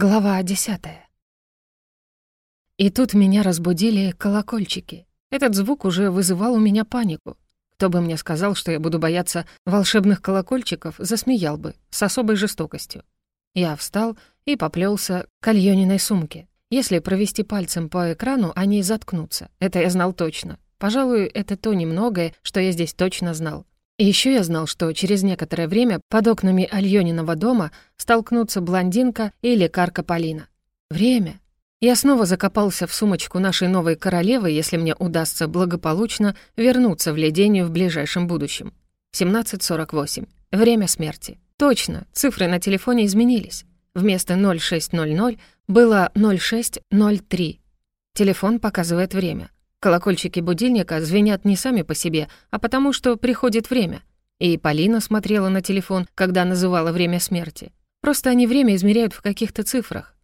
Глава десятая. И тут меня разбудили колокольчики. Этот звук уже вызывал у меня панику. Кто бы мне сказал, что я буду бояться волшебных колокольчиков, засмеял бы, с особой жестокостью. Я встал и поплелся к Альониной сумке. Если провести пальцем по экрану, они заткнутся. Это я знал точно. Пожалуй, это то немногое, что я здесь точно знал. Еще я знал, что через некоторое время под окнами Альониного дома столкнутся блондинка и лекарка Полина. Время. Я снова закопался в сумочку нашей новой королевы, если мне удастся благополучно вернуться в Ледению в ближайшем будущем. 17.48. Время смерти. Точно, цифры на телефоне изменились. Вместо 0600 было 0603. Телефон показывает время. Колокольчики будильника звенят не сами по себе, а потому что приходит время. И Полина смотрела на телефон, когда называла время смерти. Просто они время измеряют в каких-то цифрах.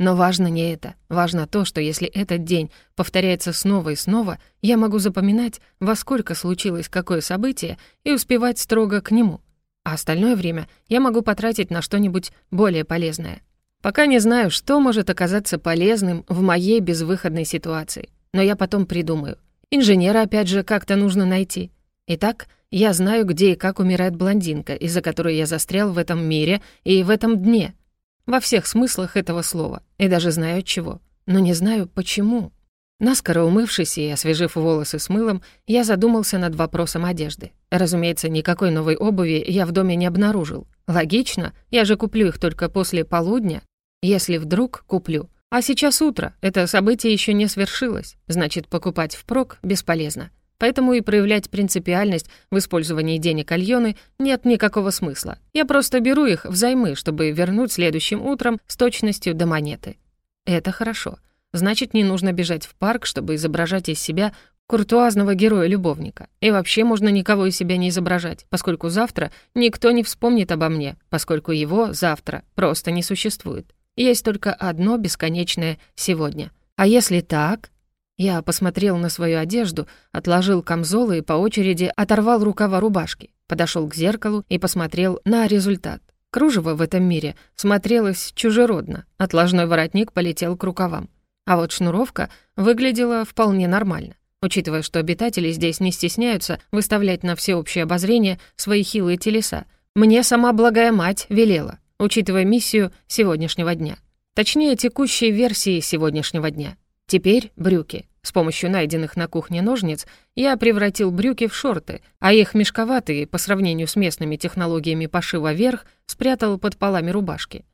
Но важно не это. Важно то, что если этот день повторяется снова и снова, я могу запоминать, во сколько случилось какое событие, и успевать строго к нему. А остальное время я могу потратить на что-нибудь более полезное. Пока не знаю, что может оказаться полезным в моей безвыходной ситуации но я потом придумаю. Инженера, опять же, как-то нужно найти. Итак, я знаю, где и как умирает блондинка, из-за которой я застрял в этом мире и в этом дне. Во всех смыслах этого слова. И даже знаю от чего. Но не знаю, почему. Наскоро умывшись и освежив волосы с мылом, я задумался над вопросом одежды. Разумеется, никакой новой обуви я в доме не обнаружил. Логично, я же куплю их только после полудня. Если вдруг куплю, а сейчас утро, это событие еще не свершилось, значит, покупать впрок бесполезно. Поэтому и проявлять принципиальность в использовании денег Альоны нет никакого смысла. Я просто беру их взаймы, чтобы вернуть следующим утром с точностью до монеты. Это хорошо. Значит, не нужно бежать в парк, чтобы изображать из себя куртуазного героя-любовника. И вообще можно никого из себя не изображать, поскольку завтра никто не вспомнит обо мне, поскольку его завтра просто не существует. Есть только одно бесконечное «сегодня». А если так? Я посмотрел на свою одежду, отложил камзолы и по очереди оторвал рукава рубашки, подошел к зеркалу и посмотрел на результат. Кружево в этом мире смотрелось чужеродно, отложной воротник полетел к рукавам. А вот шнуровка выглядела вполне нормально, учитывая, что обитатели здесь не стесняются выставлять на всеобщее обозрение свои хилые телеса. Мне сама благая мать велела учитывая миссию сегодняшнего дня. Точнее, текущей версии сегодняшнего дня. Теперь брюки. С помощью найденных на кухне ножниц я превратил брюки в шорты, а их мешковатые, по сравнению с местными технологиями пошива верх, спрятал под полами рубашки.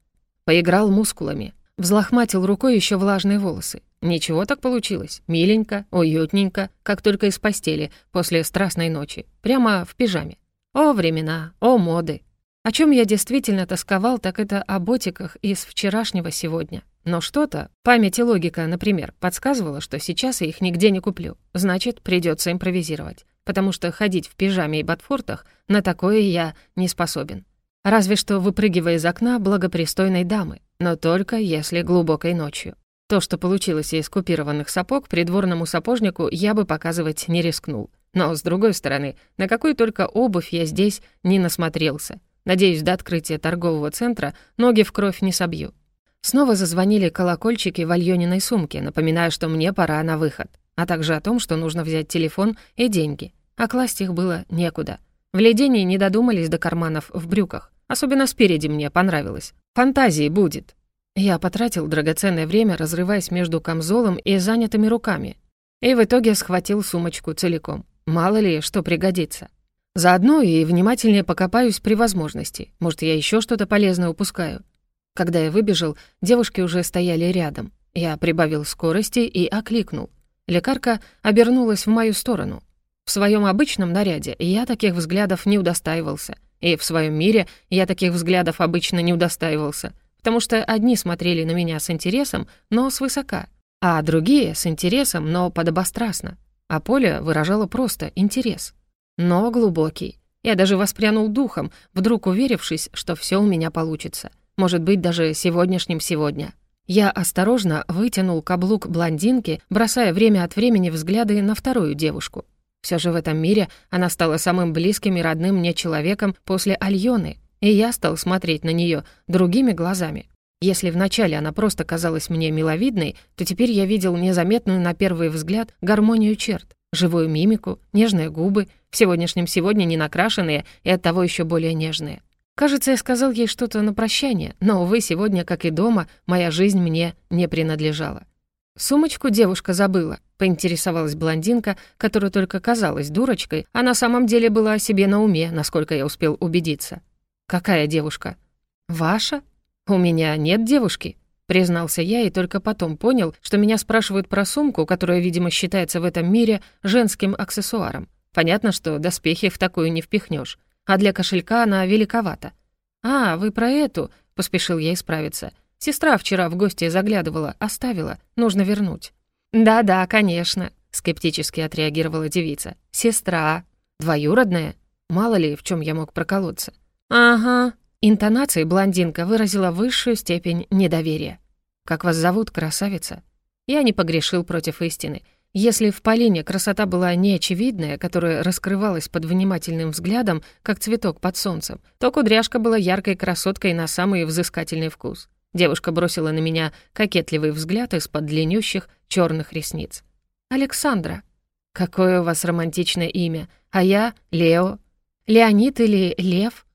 Поиграл мускулами, взлохматил рукой еще влажные волосы. Ничего так получилось. Миленько, уютненько, как только из постели после страстной ночи. Прямо в пижаме. О времена, о моды. О чем я действительно тосковал, так это о ботиках из вчерашнего сегодня. Но что-то, память и логика, например, подсказывала, что сейчас я их нигде не куплю. Значит, придется импровизировать. Потому что ходить в пижаме и ботфортах на такое я не способен. Разве что выпрыгивая из окна благопристойной дамы, но только если глубокой ночью. То, что получилось из купированных сапог, придворному сапожнику я бы показывать не рискнул. Но, с другой стороны, на какую только обувь я здесь не насмотрелся. Надеюсь, до открытия торгового центра ноги в кровь не собью. Снова зазвонили колокольчики в Альониной сумке, напоминая, что мне пора на выход, а также о том, что нужно взять телефон и деньги. А класть их было некуда. В ледении не додумались до карманов в брюках. Особенно спереди мне понравилось. Фантазии будет. Я потратил драгоценное время, разрываясь между камзолом и занятыми руками. И в итоге схватил сумочку целиком. Мало ли, что пригодится. Заодно и внимательнее покопаюсь при возможности. Может, я еще что-то полезное упускаю. Когда я выбежал, девушки уже стояли рядом. Я прибавил скорости и окликнул. Лекарка обернулась в мою сторону. В своем обычном наряде я таких взглядов не удостаивался. И в своем мире я таких взглядов обычно не удостаивался, потому что одни смотрели на меня с интересом, но свысока, а другие — с интересом, но подобострастно. А Поля выражала просто интерес но глубокий. Я даже воспрянул духом, вдруг уверившись, что все у меня получится. Может быть, даже сегодняшним сегодня. Я осторожно вытянул каблук блондинки, бросая время от времени взгляды на вторую девушку. Все же в этом мире она стала самым близким и родным мне человеком после Альоны, и я стал смотреть на нее другими глазами. Если вначале она просто казалась мне миловидной, то теперь я видел незаметную на первый взгляд гармонию черт, живую мимику, нежные губы, в сегодняшнем сегодня не накрашенные и оттого еще более нежные. Кажется, я сказал ей что-то на прощание, но, увы, сегодня, как и дома, моя жизнь мне не принадлежала. «Сумочку девушка забыла», — поинтересовалась блондинка, которая только казалась дурочкой, а на самом деле была себе на уме, насколько я успел убедиться. «Какая девушка?» «Ваша? У меня нет девушки», — признался я и только потом понял, что меня спрашивают про сумку, которая, видимо, считается в этом мире женским аксессуаром. Понятно, что доспехи в такую не впихнешь, а для кошелька она великовата. «А, вы про эту?» — поспешил я исправиться — Сестра вчера в гости заглядывала, оставила, нужно вернуть». «Да-да, конечно», — скептически отреагировала девица. «Сестра. Двоюродная? Мало ли, в чем я мог проколоться». «Ага». Интонацией блондинка выразила высшую степень недоверия. «Как вас зовут, красавица?» Я не погрешил против истины. Если в Полине красота была неочевидная, которая раскрывалась под внимательным взглядом, как цветок под солнцем, то кудряшка была яркой красоткой на самый взыскательный вкус. Девушка бросила на меня кокетливый взгляд из-под длиннющих черных ресниц. «Александра. Какое у вас романтичное имя. А я — Лео. Леонид или Лев?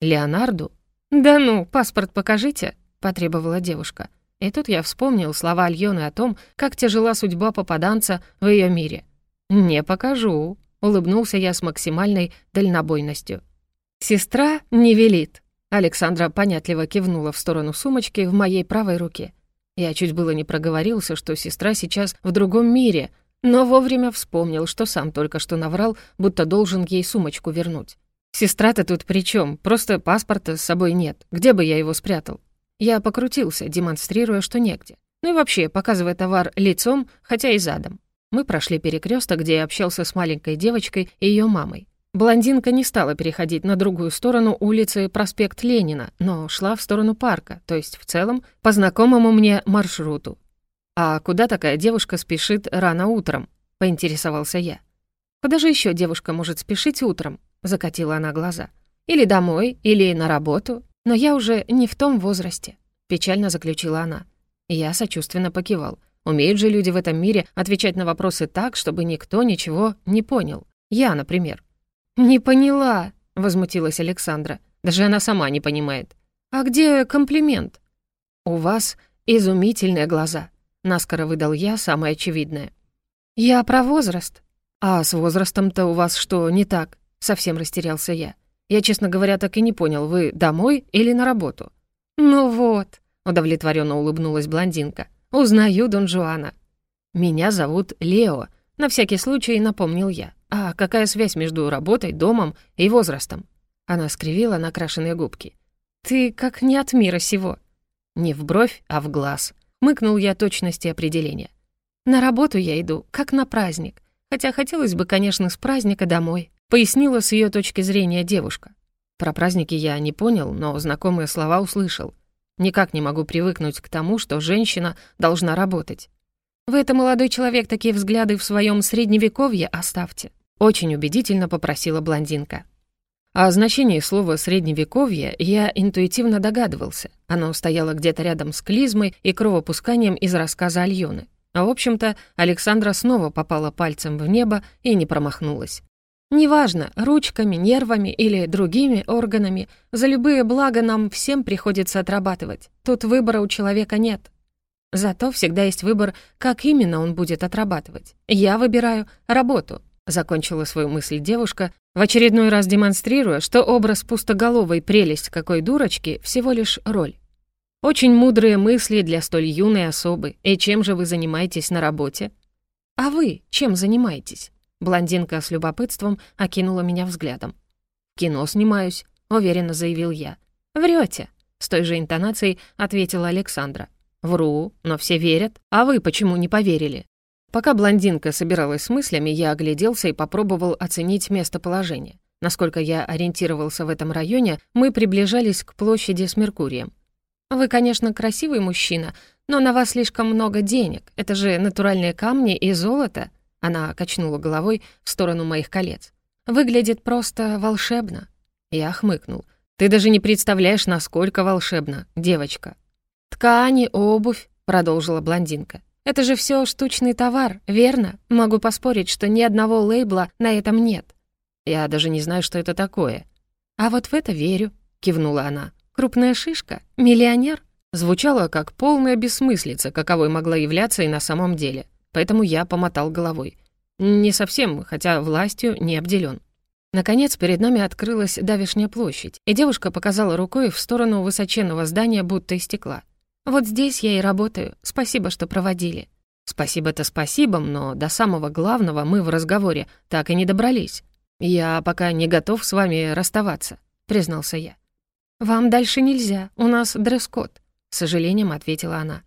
Леонарду? Да ну, паспорт покажите», — потребовала девушка. И тут я вспомнил слова Альоны о том, как тяжела судьба попаданца в ее мире. «Не покажу», — улыбнулся я с максимальной дальнобойностью. «Сестра не велит», Александра понятливо кивнула в сторону сумочки в моей правой руке. Я чуть было не проговорился, что сестра сейчас в другом мире, но вовремя вспомнил, что сам только что наврал, будто должен ей сумочку вернуть. «Сестра-то тут при чем? Просто паспорта с собой нет. Где бы я его спрятал?» Я покрутился, демонстрируя, что негде. Ну и вообще, показывая товар лицом, хотя и задом. Мы прошли перекресток, где я общался с маленькой девочкой и ее мамой. Блондинка не стала переходить на другую сторону улицы проспект Ленина, но шла в сторону парка, то есть в целом по знакомому мне маршруту. «А куда такая девушка спешит рано утром?» — поинтересовался я. «Куда же еще девушка может спешить утром?» — закатила она глаза. «Или домой, или на работу. Но я уже не в том возрасте», — печально заключила она. Я сочувственно покивал. Умеют же люди в этом мире отвечать на вопросы так, чтобы никто ничего не понял. Я, например. «Не поняла», — возмутилась Александра. «Даже она сама не понимает». «А где комплимент?» «У вас изумительные глаза», — наскоро выдал я самое очевидное. «Я про возраст». «А с возрастом-то у вас что, не так?» — совсем растерялся я. «Я, честно говоря, так и не понял, вы домой или на работу?» «Ну вот», — удовлетворенно улыбнулась блондинка. «Узнаю Дон Жуана». «Меня зовут Лео», — на всякий случай напомнил я. «А какая связь между работой, домом и возрастом?» Она скривила накрашенные губки. «Ты как не от мира сего». «Не в бровь, а в глаз», — мыкнул я точности определения. «На работу я иду, как на праздник. Хотя хотелось бы, конечно, с праздника домой», — пояснила с ее точки зрения девушка. Про праздники я не понял, но знакомые слова услышал. Никак не могу привыкнуть к тому, что женщина должна работать. Вы это, молодой человек, такие взгляды в своем средневековье оставьте. Очень убедительно попросила блондинка. О значении слова «средневековье» я интуитивно догадывался. Оно стояло где-то рядом с клизмой и кровопусканием из рассказа Альоны. А в общем-то, Александра снова попала пальцем в небо и не промахнулась. Неважно, ручками, нервами или другими органами, за любые блага нам всем приходится отрабатывать. Тут выбора у человека нет. Зато всегда есть выбор, как именно он будет отрабатывать. Я выбираю работу, Закончила свою мысль девушка, в очередной раз демонстрируя, что образ пустоголовой прелесть какой дурочки всего лишь роль. Очень мудрые мысли для столь юной особы. И чем же вы занимаетесь на работе? А вы чем занимаетесь? Блондинка с любопытством окинула меня взглядом. «Кино снимаюсь», — уверенно заявил я. «Врете», — с той же интонацией ответила Александра. «Вру, но все верят. А вы почему не поверили?» Пока блондинка собиралась с мыслями, я огляделся и попробовал оценить местоположение. Насколько я ориентировался в этом районе, мы приближались к площади с Меркурием. «Вы, конечно, красивый мужчина, но на вас слишком много денег. Это же натуральные камни и золото». Она качнула головой в сторону моих колец. «Выглядит просто волшебно». Я хмыкнул. «Ты даже не представляешь, насколько волшебно, девочка». «Ткани, обувь», — продолжила блондинка. «Это же все штучный товар, верно? Могу поспорить, что ни одного лейбла на этом нет». «Я даже не знаю, что это такое». «А вот в это верю», — кивнула она. «Крупная шишка? Миллионер?» Звучало как полная бессмыслица, каковой могла являться и на самом деле. Поэтому я помотал головой. Не совсем, хотя властью не обделен. Наконец, перед нами открылась давишняя площадь, и девушка показала рукой в сторону высоченного здания, будто из стекла. «Вот здесь я и работаю. Спасибо, что проводили». «Спасибо-то спасибо, но до самого главного мы в разговоре так и не добрались. Я пока не готов с вами расставаться», — признался я. «Вам дальше нельзя, у нас дресс-код», — с сожалением ответила она.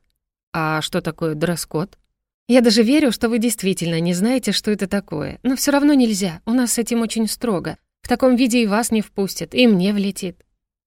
«А что такое дресс-код?» «Я даже верю, что вы действительно не знаете, что это такое. Но все равно нельзя, у нас с этим очень строго. В таком виде и вас не впустят, и мне влетит».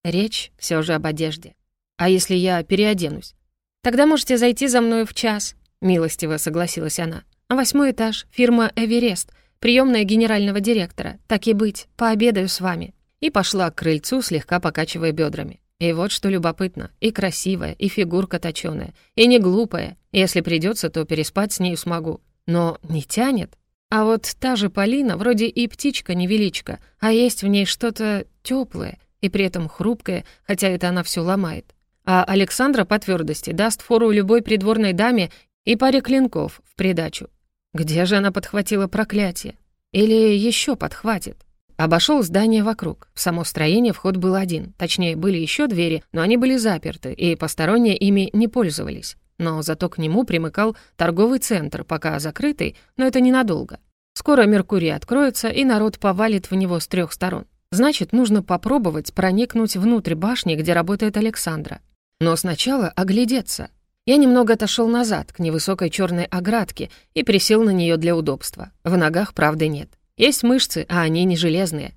Речь все же об одежде. «А если я переоденусь?» «Тогда можете зайти за мной в час», — милостиво согласилась она. «Восьмой этаж, фирма «Эверест», приемная генерального директора. Так и быть, пообедаю с вами». И пошла к крыльцу, слегка покачивая бедрами. И вот что любопытно, и красивая, и фигурка точёная, и не глупая. Если придется, то переспать с нею смогу. Но не тянет. А вот та же Полина вроде и птичка-невеличка, а есть в ней что-то тёплое и при этом хрупкое, хотя это она всё ломает. А Александра по твёрдости даст фору любой придворной даме и паре клинков в придачу. Где же она подхватила проклятие? Или ещё подхватит? Обошел здание вокруг. В само строение вход был один. Точнее, были еще двери, но они были заперты, и посторонние ими не пользовались. Но зато к нему примыкал торговый центр, пока закрытый, но это ненадолго. Скоро Меркурий откроется, и народ повалит в него с трех сторон. Значит, нужно попробовать проникнуть внутрь башни, где работает Александра. Но сначала оглядеться. Я немного отошел назад, к невысокой черной оградке, и присел на нее для удобства. В ногах, правды, нет. Есть мышцы, а они не железные.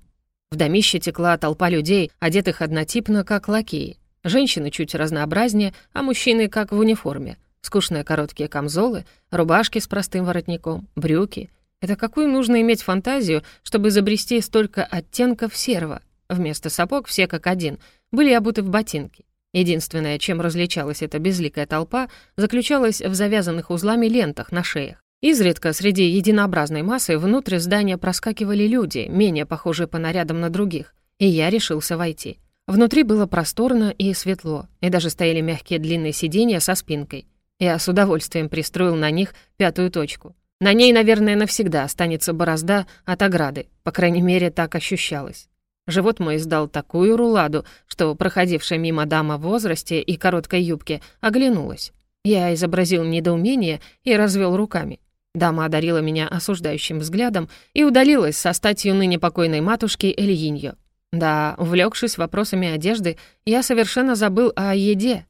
В домище текла толпа людей, одетых однотипно, как лакеи. Женщины чуть разнообразнее, а мужчины как в униформе. Скучные короткие камзолы, рубашки с простым воротником, брюки. Это какую нужно иметь фантазию, чтобы изобрести столько оттенков серого? Вместо сапог все как один, были обуты в ботинки. Единственное, чем различалась эта безликая толпа, заключалось в завязанных узлами лентах на шеях. Изредка среди единообразной массы внутрь здания проскакивали люди, менее похожие по нарядам на других, и я решился войти. Внутри было просторно и светло, и даже стояли мягкие длинные сиденья со спинкой. Я с удовольствием пристроил на них пятую точку. На ней, наверное, навсегда останется борозда от ограды, по крайней мере, так ощущалось. Живот мой издал такую руладу, что проходившая мимо дама в возрасте и короткой юбке оглянулась. Я изобразил недоумение и развел руками. Дама одарила меня осуждающим взглядом и удалилась со статью ныне покойной матушки Эльиньо. Да, увлекшись вопросами одежды, я совершенно забыл о еде.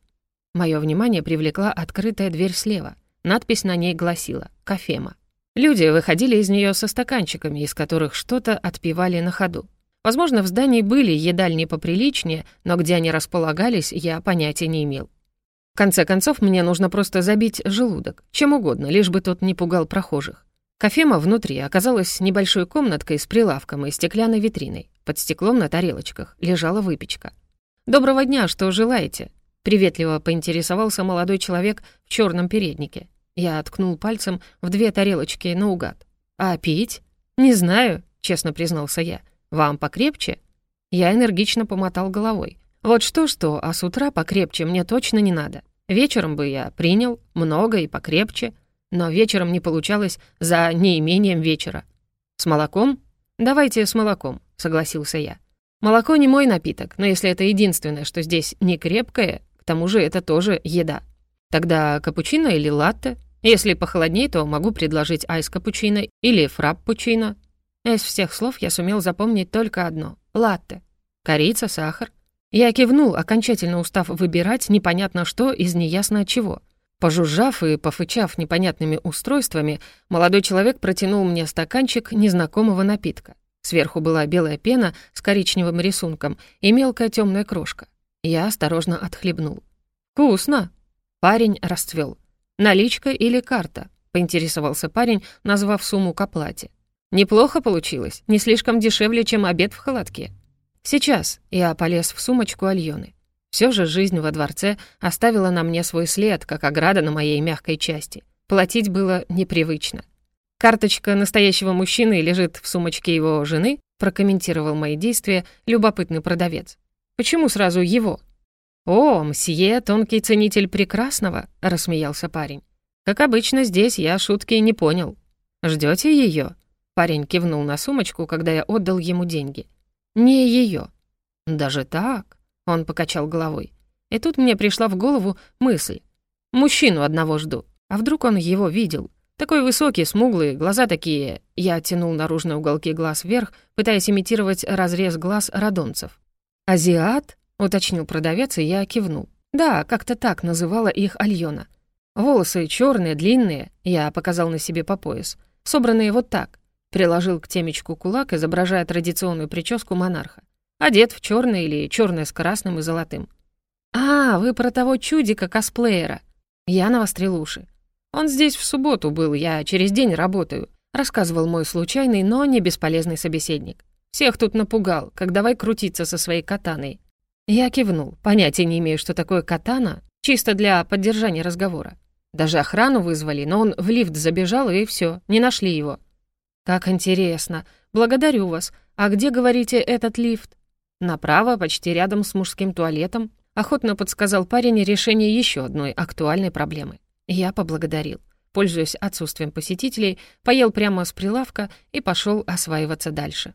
Мое внимание привлекла открытая дверь слева. Надпись на ней гласила «Кофема». Люди выходили из нее со стаканчиками, из которых что-то отпивали на ходу. Возможно, в здании были едальни поприличнее, но где они располагались, я понятия не имел конце концов, мне нужно просто забить желудок, чем угодно, лишь бы тот не пугал прохожих. Кофема внутри оказалась небольшой комнаткой с прилавком и стеклянной витриной. Под стеклом на тарелочках лежала выпечка. «Доброго дня, что желаете?» Приветливо поинтересовался молодой человек в черном переднике. Я ткнул пальцем в две тарелочки наугад. «А пить?» «Не знаю», — честно признался я. «Вам покрепче?» Я энергично помотал головой. «Вот что-что, а с утра покрепче мне точно не надо. Вечером бы я принял много и покрепче, но вечером не получалось за неимением вечера. С молоком? Давайте с молоком, согласился я. Молоко не мой напиток, но если это единственное, что здесь не крепкое, к тому же это тоже еда. Тогда капучино или латте? Если похолоднее, то могу предложить айс-капучино или фраппучино. Из всех слов я сумел запомнить только одно — латте. Корица, сахар, я кивнул, окончательно устав выбирать непонятно что из неясно чего. Пожужжав и пофычав непонятными устройствами, молодой человек протянул мне стаканчик незнакомого напитка. Сверху была белая пена с коричневым рисунком и мелкая темная крошка. Я осторожно отхлебнул. «Вкусно!» Парень расцвел. «Наличка или карта?» — поинтересовался парень, назвав сумму к оплате. «Неплохо получилось, не слишком дешевле, чем обед в холодке». «Сейчас», — я полез в сумочку Альоны. Все же жизнь во дворце оставила на мне свой след, как ограда на моей мягкой части. Платить было непривычно. «Карточка настоящего мужчины лежит в сумочке его жены», прокомментировал мои действия любопытный продавец. «Почему сразу его?» «О, мсье, тонкий ценитель прекрасного», — рассмеялся парень. «Как обычно, здесь я шутки не понял. Ждете ее? Парень кивнул на сумочку, когда я отдал ему деньги. «Не ее. «Даже так?» — он покачал головой. И тут мне пришла в голову мысль. «Мужчину одного жду. А вдруг он его видел? Такой высокий, смуглый, глаза такие...» Я оттянул наружные уголки глаз вверх, пытаясь имитировать разрез глаз радонцев. «Азиат?» — уточнил продавец, и я кивнул. «Да, как-то так называла их Альона. Волосы черные, длинные, я показал на себе по пояс, собранные вот так. Приложил к темечку кулак, изображая традиционную прическу монарха. Одет в черное или черное с красным и золотым. «А, вы про того чудика-косплеера!» Я навострил уши. Он здесь в субботу был, я через день работаю», — рассказывал мой случайный, но не бесполезный собеседник. «Всех тут напугал, как давай крутиться со своей катаной». Я кивнул, понятия не имею, что такое катана, чисто для поддержания разговора. Даже охрану вызвали, но он в лифт забежал, и все, не нашли его. «Как интересно. Благодарю вас. А где, говорите, этот лифт?» «Направо, почти рядом с мужским туалетом», — охотно подсказал парень решение еще одной актуальной проблемы. Я поблагодарил. Пользуясь отсутствием посетителей, поел прямо с прилавка и пошел осваиваться дальше.